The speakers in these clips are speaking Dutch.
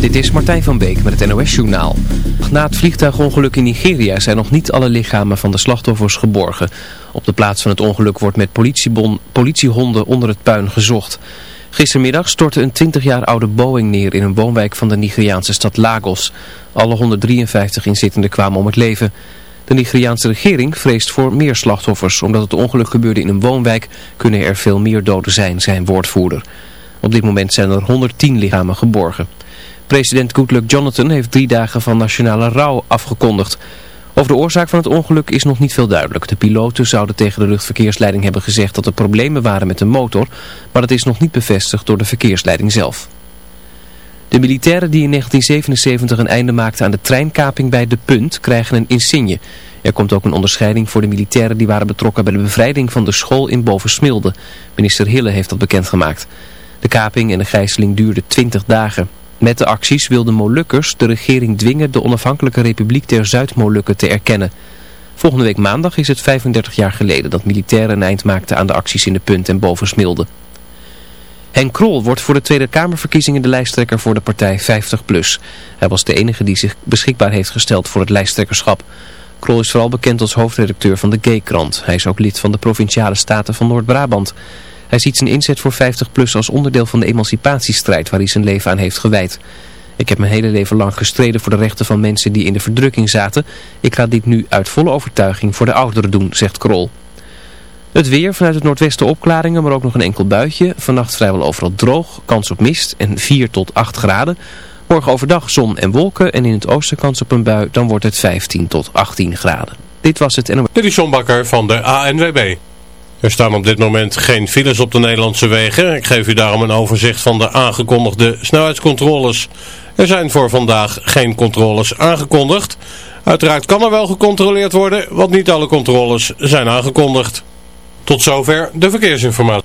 Dit is Martijn van Beek met het NOS-journaal. Na het vliegtuigongeluk in Nigeria zijn nog niet alle lichamen van de slachtoffers geborgen. Op de plaats van het ongeluk wordt met politiehonden onder het puin gezocht. Gistermiddag stortte een 20 jaar oude Boeing neer in een woonwijk van de Nigeriaanse stad Lagos. Alle 153 inzittenden kwamen om het leven. De Nigeriaanse regering vreest voor meer slachtoffers. Omdat het ongeluk gebeurde in een woonwijk kunnen er veel meer doden zijn, zijn woordvoerder. Op dit moment zijn er 110 lichamen geborgen. President Goodluck Jonathan heeft drie dagen van nationale rouw afgekondigd. Over de oorzaak van het ongeluk is nog niet veel duidelijk. De piloten zouden tegen de luchtverkeersleiding hebben gezegd dat er problemen waren met de motor, maar dat is nog niet bevestigd door de verkeersleiding zelf. De militairen die in 1977 een einde maakten aan de treinkaping bij De Punt krijgen een insigne. Er komt ook een onderscheiding voor de militairen die waren betrokken bij de bevrijding van de school in Bovensmilde. Minister Hille heeft dat bekendgemaakt. De kaping en de gijzeling duurden 20 dagen. Met de acties wilden Molukkers de regering dwingen de onafhankelijke republiek der Zuid-Molukken te erkennen. Volgende week maandag is het 35 jaar geleden dat militairen een eind maakten aan de acties in de punt en Bovensmilde. Henk Krol wordt voor de Tweede Kamerverkiezingen de lijsttrekker voor de partij 50PLUS. Hij was de enige die zich beschikbaar heeft gesteld voor het lijsttrekkerschap. Krol is vooral bekend als hoofdredacteur van de Gay-krant. Hij is ook lid van de Provinciale Staten van Noord-Brabant. Hij ziet zijn inzet voor 50PLUS als onderdeel van de emancipatiestrijd waar hij zijn leven aan heeft gewijd. Ik heb mijn hele leven lang gestreden voor de rechten van mensen die in de verdrukking zaten. Ik ga dit nu uit volle overtuiging voor de ouderen doen, zegt Krol. Het weer vanuit het noordwesten opklaringen, maar ook nog een enkel buitje. Vannacht vrijwel overal droog, kans op mist en 4 tot 8 graden. Morgen overdag zon en wolken en in het oosten kans op een bui, dan wordt het 15 tot 18 graden. Dit was het NOS. Dit is van de ANWB. Er staan op dit moment geen files op de Nederlandse wegen. Ik geef u daarom een overzicht van de aangekondigde snelheidscontroles. Er zijn voor vandaag geen controles aangekondigd. Uiteraard kan er wel gecontroleerd worden, want niet alle controles zijn aangekondigd. Tot zover de verkeersinformatie.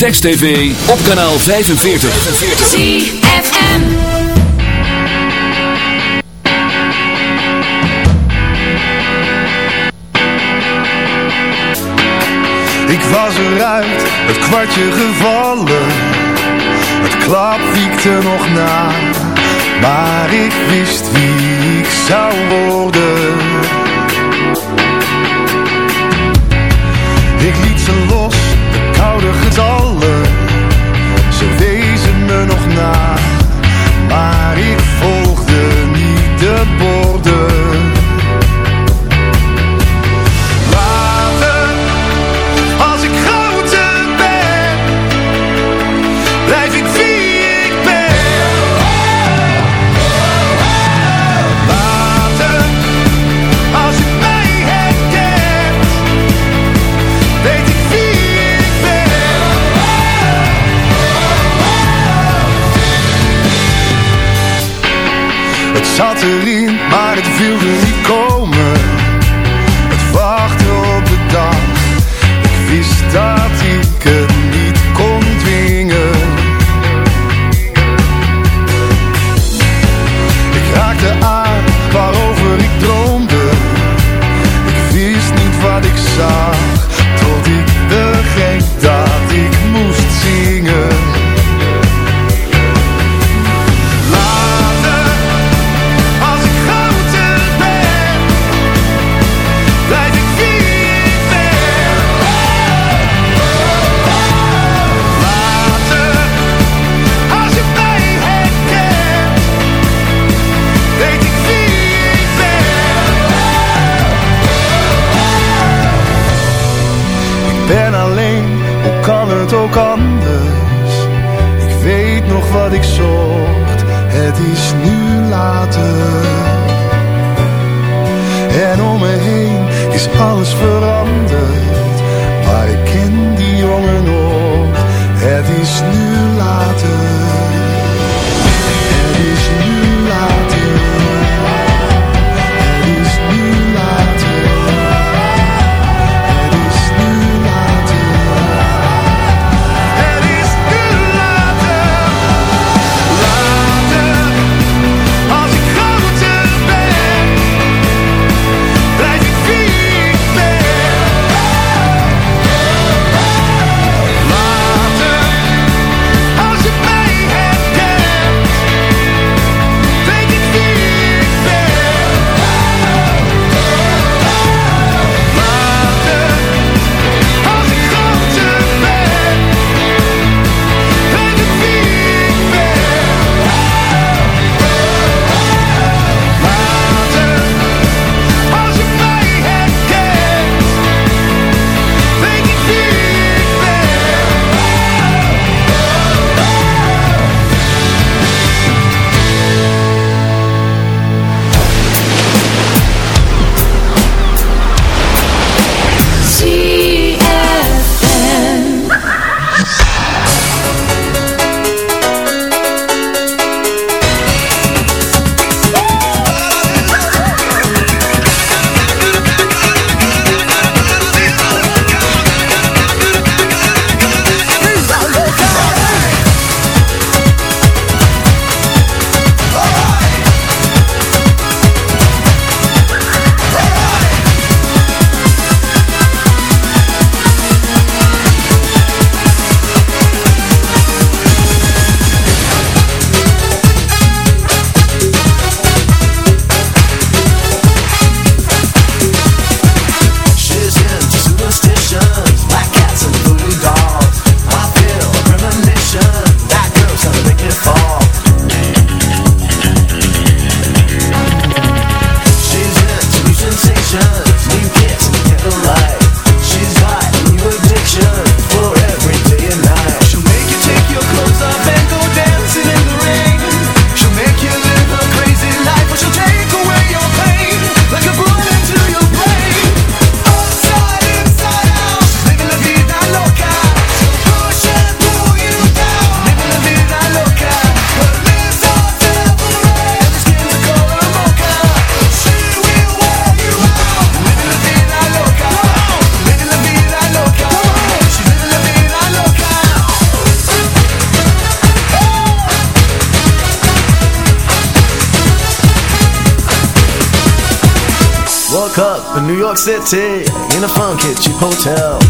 Text TV, op kanaal 45. ZFM. Ik was eruit, het kwartje gevallen. Het klap wiekte nog na. Maar ik wist wie ik zou worden. Ik liet ze los, de koude getallen. Ze wezen me nog na. Maar ik volgde zat maar het wilde niet komen. Weet nog wat ik zocht, het is nu later. En om me heen is alles veranderd, maar ik ken die jongen nog, het is nu later. Het is nu later. New York City in a fun kitchen hotel.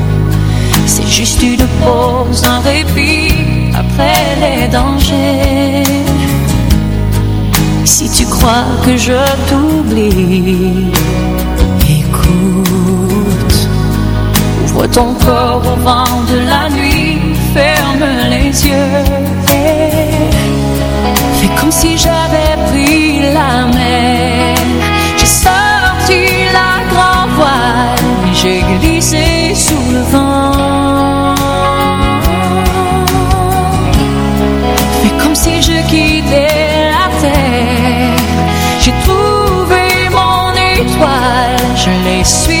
Juste une pause, un répit après les dangers. Si tu crois que je t'oublie, écoute. Ouvre ton corps au vent de la nuit, ferme les yeux. et Fais comme si j'avais pris la mer. sweet.